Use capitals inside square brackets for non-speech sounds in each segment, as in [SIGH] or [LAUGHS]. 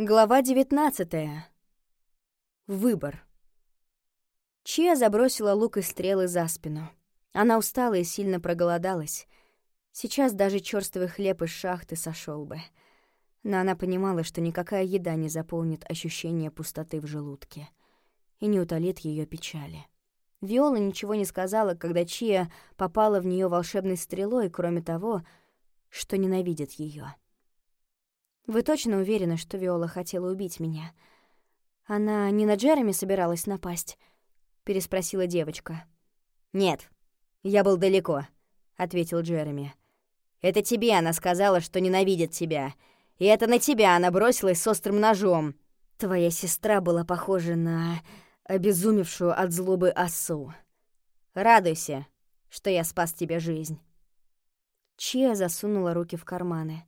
Глава 19. Выбор. Чия забросила лук и стрелы за спину. Она устала и сильно проголодалась. Сейчас даже чёрствый хлеб из шахты сошел бы. Но она понимала, что никакая еда не заполнит ощущение пустоты в желудке и не утолит ее печали. Виола ничего не сказала, когда Чия попала в нее волшебной стрелой, кроме того, что ненавидит ее. Вы точно уверены, что Виола хотела убить меня? Она не на Джереми собиралась напасть? переспросила девочка. Нет, я был далеко, ответил Джереми. Это тебе она сказала, что ненавидит тебя. И это на тебя она бросилась с острым ножом. Твоя сестра была похожа на обезумевшую от злобы осу. Радуйся, что я спас тебе жизнь. Чия засунула руки в карманы.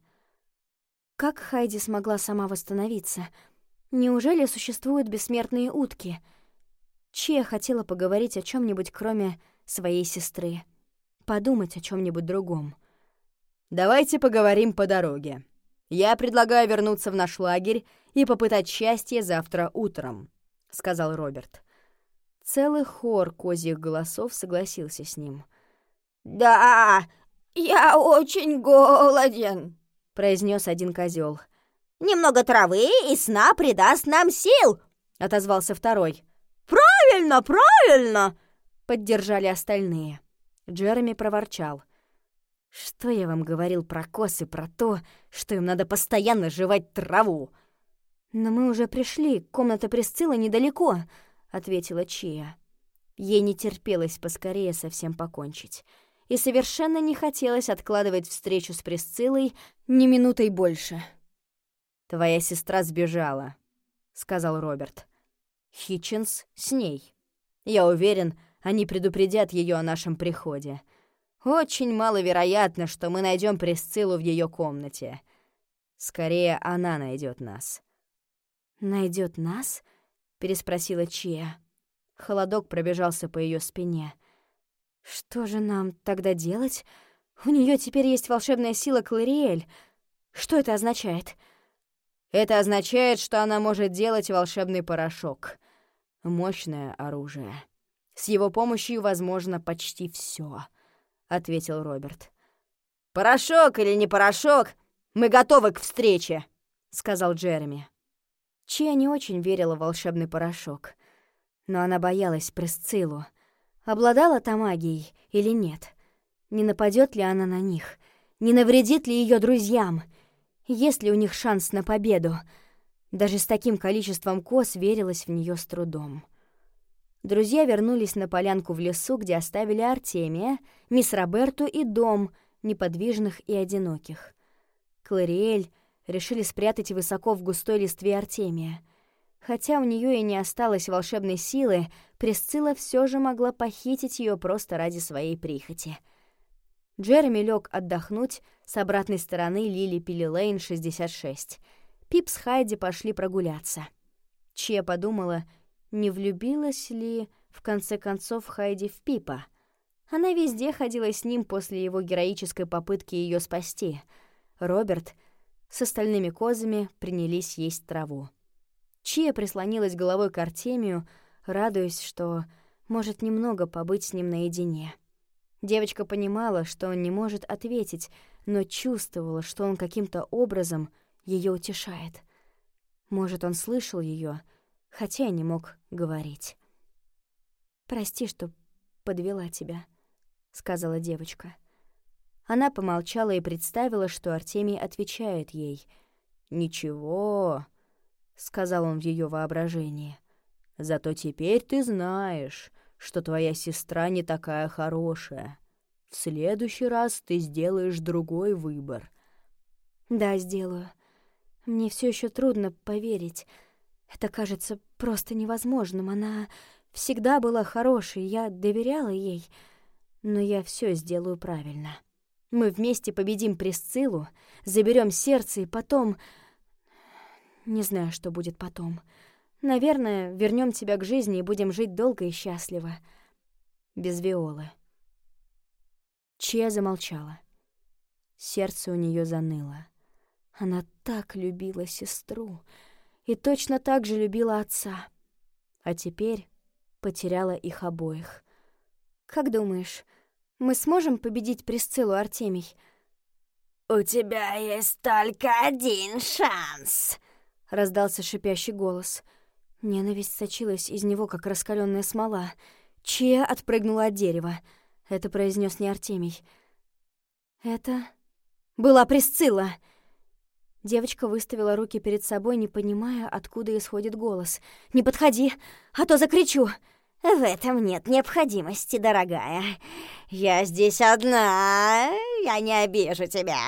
Как Хайди смогла сама восстановиться? Неужели существуют бессмертные утки? Чия хотела поговорить о чем нибудь кроме своей сестры. Подумать о чем нибудь другом. «Давайте поговорим по дороге. Я предлагаю вернуться в наш лагерь и попытать счастье завтра утром», — сказал Роберт. Целый хор козьих голосов согласился с ним. «Да, я очень голоден», произнес один козел. «Немного травы и сна придаст нам сил!» — отозвался второй. «Правильно, правильно!» — поддержали остальные. Джереми проворчал. «Что я вам говорил про косы, про то, что им надо постоянно жевать траву?» «Но мы уже пришли, комната Присциллы недалеко», — ответила Чия. Ей не терпелось поскорее совсем покончить и совершенно не хотелось откладывать встречу с Присциллой ни минутой больше. «Твоя сестра сбежала», — сказал Роберт. «Хитчинс с ней. Я уверен, они предупредят ее о нашем приходе. Очень маловероятно, что мы найдем Присциллу в ее комнате. Скорее, она найдет нас». Найдет нас?» — переспросила Чия. Холодок пробежался по ее спине. Что же нам тогда делать? У нее теперь есть волшебная сила Клариэль. Что это означает? Это означает, что она может делать волшебный порошок. Мощное оружие. С его помощью возможно почти все, ответил Роберт. Порошок или не порошок, мы готовы к встрече, сказал Джереми. Чия не очень верила в волшебный порошок, но она боялась Пресциллу — Обладала та магией или нет? Не нападет ли она на них? Не навредит ли ее друзьям? Есть ли у них шанс на победу? Даже с таким количеством коз верилась в нее с трудом. Друзья вернулись на полянку в лесу, где оставили Артемия, мисс Роберту и дом, неподвижных и одиноких. Клариэль решили спрятать высоко в густой листве Артемия — Хотя у нее и не осталось волшебной силы, Пресцилла все же могла похитить ее просто ради своей прихоти. Джереми лег отдохнуть с обратной стороны Лили Пили Лейн 66. Пип с Хайди пошли прогуляться. Че подумала, не влюбилась ли в конце концов Хайди в Пипа. Она везде ходила с ним после его героической попытки ее спасти. Роберт с остальными козами принялись есть траву. Чия прислонилась головой к Артемию, радуясь, что может немного побыть с ним наедине. Девочка понимала, что он не может ответить, но чувствовала, что он каким-то образом ее утешает. Может, он слышал ее, хотя и не мог говорить. «Прости, что подвела тебя», — сказала девочка. Она помолчала и представила, что Артемий отвечает ей. «Ничего, сказал он в ее воображении. Зато теперь ты знаешь, что твоя сестра не такая хорошая. В следующий раз ты сделаешь другой выбор. Да, сделаю. Мне все еще трудно поверить. Это кажется просто невозможным. Она всегда была хорошей, я доверяла ей. Но я все сделаю правильно. Мы вместе победим Присциллу, заберем сердце и потом не знаю, что будет потом. Наверное, вернем тебя к жизни и будем жить долго и счастливо. Без Виолы. Чья замолчала. Сердце у нее заныло. Она так любила сестру. и точно так же любила отца. А теперь потеряла их обоих. «Как думаешь, мы сможем победить Присциллу, Артемий?» «У тебя есть только один шанс!» — раздался шипящий голос. Ненависть сочилась из него, как раскаленная смола. Чия отпрыгнула от дерева. Это произнес не Артемий. «Это была Присцилла!» Девочка выставила руки перед собой, не понимая, откуда исходит голос. «Не подходи, а то закричу!» «В этом нет необходимости, дорогая. Я здесь одна, я не обижу тебя».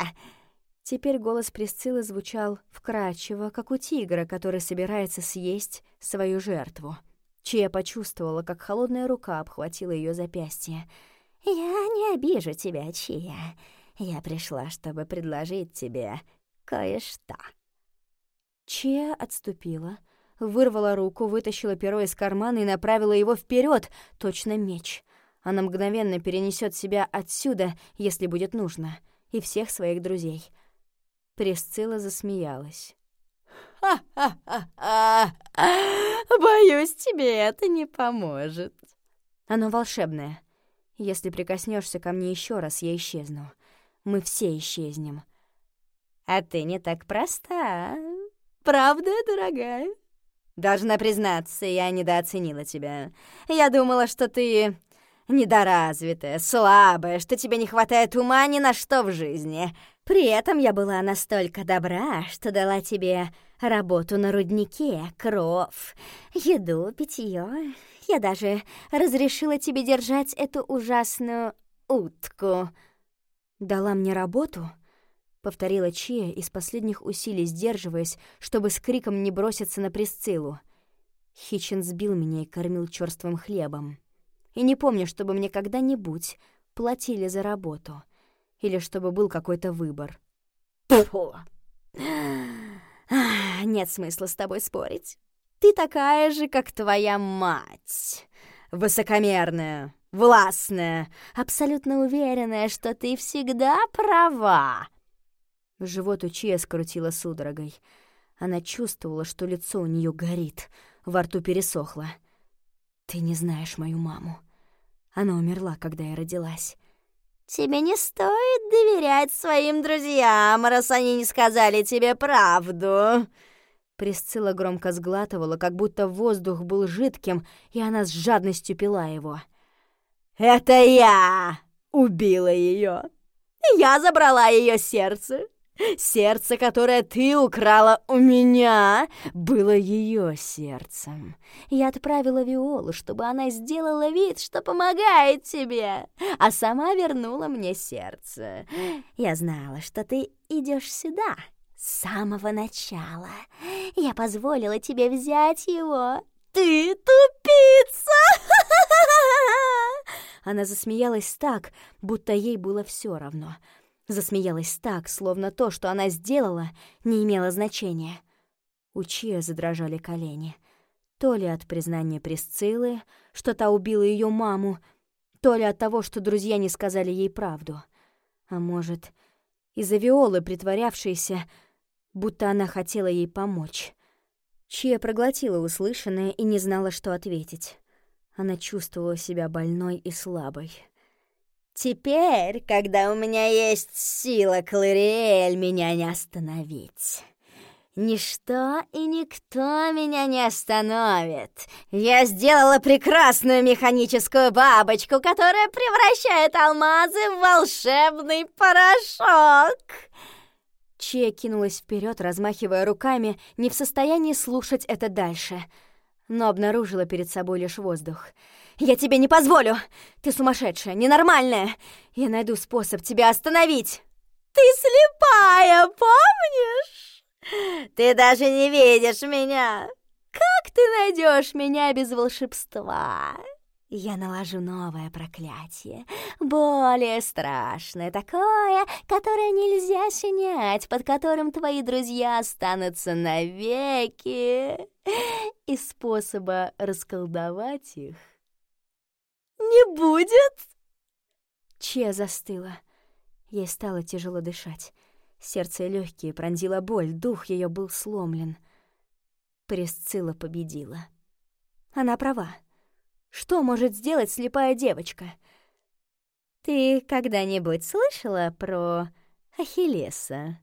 Теперь голос Присциллы звучал вкрадчиво, как у тигра, который собирается съесть свою жертву. Чия почувствовала, как холодная рука обхватила ее запястье. «Я не обижу тебя, Чия. Я пришла, чтобы предложить тебе кое-что». Чия отступила, вырвала руку, вытащила перо из кармана и направила его вперед, точно меч. Она мгновенно перенесет себя отсюда, если будет нужно, и всех своих друзей. Пресцилла засмеялась. «Ха-ха-ха! Боюсь, тебе это не поможет». «Оно волшебное. Если прикоснешься ко мне еще раз, я исчезну. Мы все исчезнем». «А ты не так проста, правда, дорогая?» «Должна признаться, я недооценила тебя. Я думала, что ты недоразвитая, слабая, что тебе не хватает ума ни на что в жизни. При этом я была настолько добра, что дала тебе работу на руднике, кров, еду, питье. Я даже разрешила тебе держать эту ужасную утку. Дала мне работу? Повторила Чия из последних усилий, сдерживаясь, чтобы с криком не броситься на Присциллу. Хитчин сбил меня и кормил черствым хлебом. И не помню, чтобы мне когда-нибудь платили за работу. Или чтобы был какой-то выбор. Фу! Нет смысла с тобой спорить. Ты такая же, как твоя мать. Высокомерная, властная, абсолютно уверенная, что ты всегда права. Живот у Чия скрутило судорогой. Она чувствовала, что лицо у нее горит, во рту пересохло. «Ты не знаешь мою маму. Она умерла, когда я родилась». «Тебе не стоит доверять своим друзьям, раз они не сказали тебе правду». Присцилла громко сглатывала, как будто воздух был жидким, и она с жадностью пила его. «Это я убила ее. Я забрала ее сердце. Сердце, которое ты украла у меня, было ее сердцем. Я отправила Виолу, чтобы она сделала вид, что помогает тебе, а сама вернула мне сердце. Я знала, что ты идешь сюда с самого начала. Я позволила тебе взять его. Ты тупица! [LAUGHS] Она засмеялась так, будто ей было все равно — Засмеялась так, словно то, что она сделала, не имело значения. У Чия задрожали колени. То ли от признания Присциллы, что та убила ее маму, то ли от того, что друзья не сказали ей правду. А может, из-за Виолы, притворявшейся, будто она хотела ей помочь. Чия проглотила услышанное и не знала, что ответить. Она чувствовала себя больной и слабой. Теперь, когда у меня есть сила, Клариэль, меня не остановить. Ничто и никто меня не остановит. Я сделала прекрасную механическую бабочку, которая превращает алмазы в волшебный порошок. Чия кинулась вперед, размахивая руками, не в состоянии слушать это дальше, но обнаружила перед собой лишь воздух — я тебе не позволю! Ты сумасшедшая, ненормальная! Я найду способ тебя остановить!» «Ты слепая, помнишь? Ты даже не видишь меня! Как ты найдешь меня без волшебства?» Я наложу новое проклятие, более страшное, такое, которое нельзя снять, под которым твои друзья останутся навеки. И способа расколдовать их не будет?» Че застыла. Ей стало тяжело дышать. Сердце легкие пронзила боль, дух ее был сломлен. Пресцилла победила. Она права. Что может сделать слепая девочка? «Ты когда-нибудь слышала про Ахиллеса?»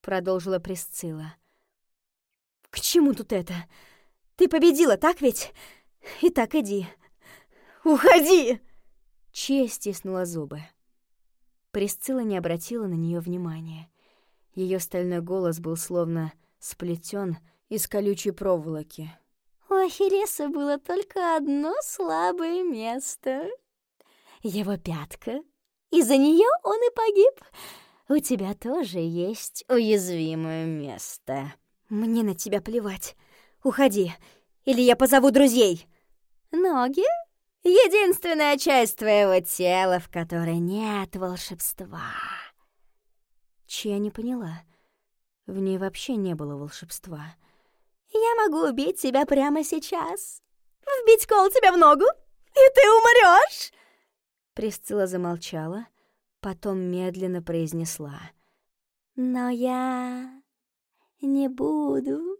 Продолжила Пресцилла. «К чему тут это? Ты победила, так ведь? Итак, иди. Уходи!» Че стиснула зубы. Пресцилла не обратила на нее внимания. Ее стальной голос был словно сплетен из колючей проволоки. У Ахиллеса было только одно слабое место. Его пятка. Из-за нее он и погиб. У тебя тоже есть уязвимое место. Мне на тебя плевать. Уходи, или я позову друзей. Ноги — единственная часть твоего тела, в которой нет волшебства. Чья не поняла. В ней вообще не было волшебства. Я могу убить тебя прямо сейчас. Вбить кол тебе в ногу, и ты умрёшь!» Присцилла замолчала, потом медленно произнесла. «Но я не буду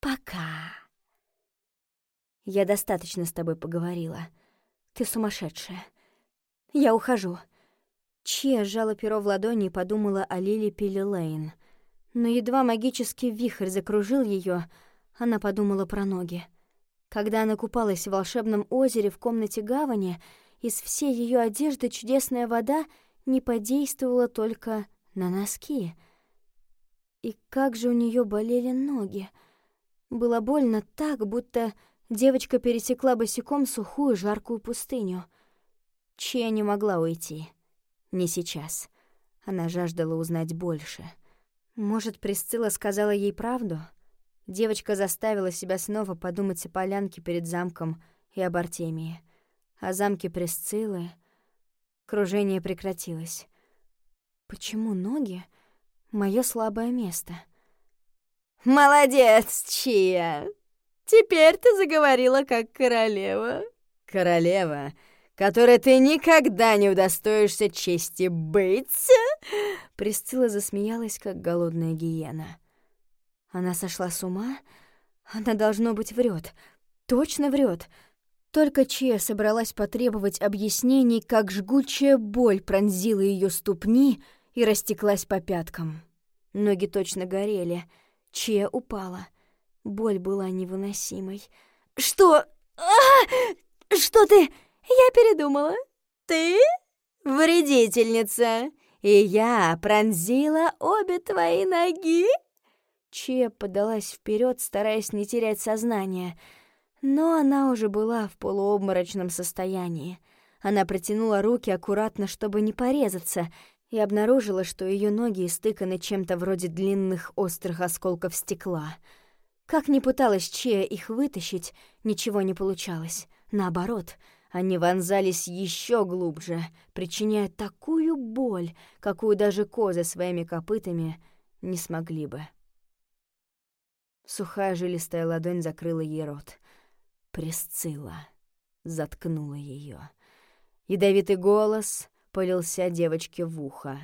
пока». «Я достаточно с тобой поговорила. Ты сумасшедшая. Я ухожу». Чья сжала перо в ладони и подумала о Лили Пилли но едва магический вихрь закружил ее, она подумала про ноги. Когда она купалась в волшебном озере в комнате гавани, из всей ее одежды чудесная вода не подействовала только на носки. И как же у нее болели ноги. Было больно так, будто девочка пересекла босиком сухую жаркую пустыню. Чья не могла уйти. Не сейчас. Она жаждала узнать больше — может, Присцилла сказала ей правду? Девочка заставила себя снова подумать о полянке перед замком и об Артемии. О замке Присциллы кружение прекратилось. Почему ноги — мое слабое место? «Молодец, Чия! Теперь ты заговорила как королева». «Королева, которой ты никогда не удостоишься чести быть?» Присцилла засмеялась, как голодная гиена. Она сошла с ума? Она, должно быть, врет. Точно врет. Только Чия собралась потребовать объяснений, как жгучая боль пронзила ее ступни и растеклась по пяткам. Ноги точно горели. Чия упала. Боль была невыносимой. «Что? А! Что ты?» «Я передумала. Ты вредительница!» и я пронзила обе твои ноги?» Че подалась вперед, стараясь не терять сознание, но она уже была в полуобморочном состоянии. Она протянула руки аккуратно, чтобы не порезаться, и обнаружила, что ее ноги истыканы чем-то вроде длинных острых осколков стекла. Как ни пыталась Че их вытащить, ничего не получалось. Наоборот — они вонзались еще глубже, причиняя такую боль, какую даже козы своими копытами не смогли бы. Сухая жилистая ладонь закрыла ей рот. Пресцилла заткнула ее. Ядовитый голос полился девочке в ухо.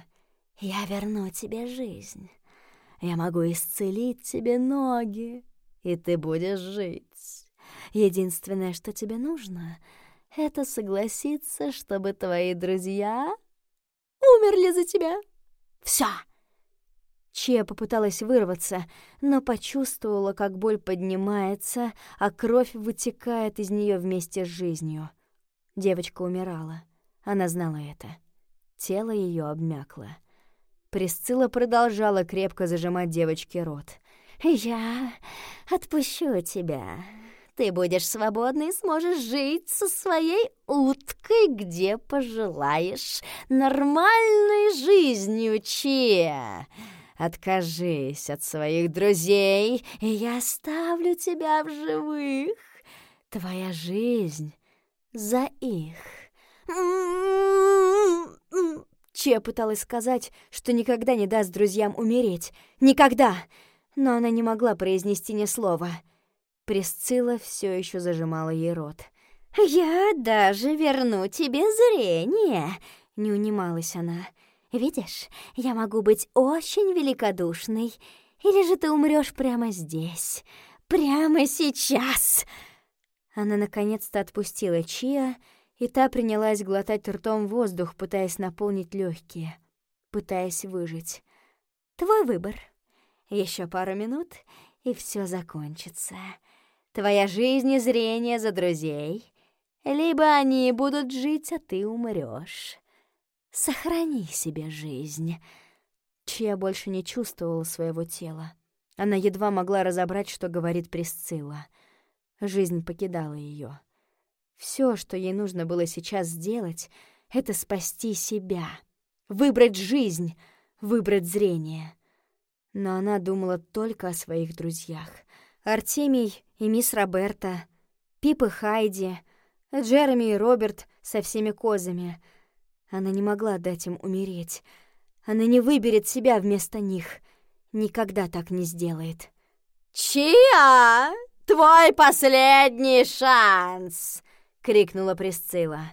«Я верну тебе жизнь. Я могу исцелить тебе ноги, и ты будешь жить. Единственное, что тебе нужно — это согласиться, чтобы твои друзья умерли за тебя. Всё. Че попыталась вырваться, но почувствовала, как боль поднимается, а кровь вытекает из нее вместе с жизнью. Девочка умирала. Она знала это. Тело ее обмякло. Присцилла продолжала крепко зажимать девочке рот. «Я отпущу тебя ты будешь свободна и сможешь жить со своей уткой, где пожелаешь, нормальной жизнью, Че. Откажись от своих друзей, и я оставлю тебя в живых. Твоя жизнь за их. Че пыталась сказать, что никогда не даст друзьям умереть. Никогда! Но она не могла произнести ни слова — Присцилла все еще зажимала ей рот. «Я даже верну тебе зрение!» — не унималась она. «Видишь, я могу быть очень великодушной. Или же ты умрешь прямо здесь, прямо сейчас?» Она наконец-то отпустила Чия, и та принялась глотать ртом воздух, пытаясь наполнить легкие, пытаясь выжить. «Твой выбор. Еще пару минут, и все закончится. Твоя жизнь и зрение за друзей. Либо они будут жить, а ты умрешь. Сохрани себе жизнь». Чья больше не чувствовала своего тела. Она едва могла разобрать, что говорит Присцилла. Жизнь покидала ее. Все, что ей нужно было сейчас сделать, это спасти себя, выбрать жизнь, выбрать зрение. Но она думала только о своих друзьях. Артемий и мисс Роберта, Пип и Хайди, Джереми и Роберт со всеми козами. Она не могла дать им умереть. Она не выберет себя вместо них. Никогда так не сделает. «Чия, твой последний шанс!» — крикнула Присцилла.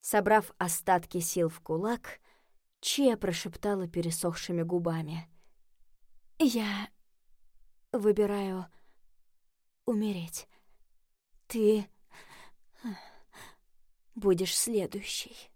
Собрав остатки сил в кулак, Чия прошептала пересохшими губами. «Я выбираю умереть. Ты будешь следующий».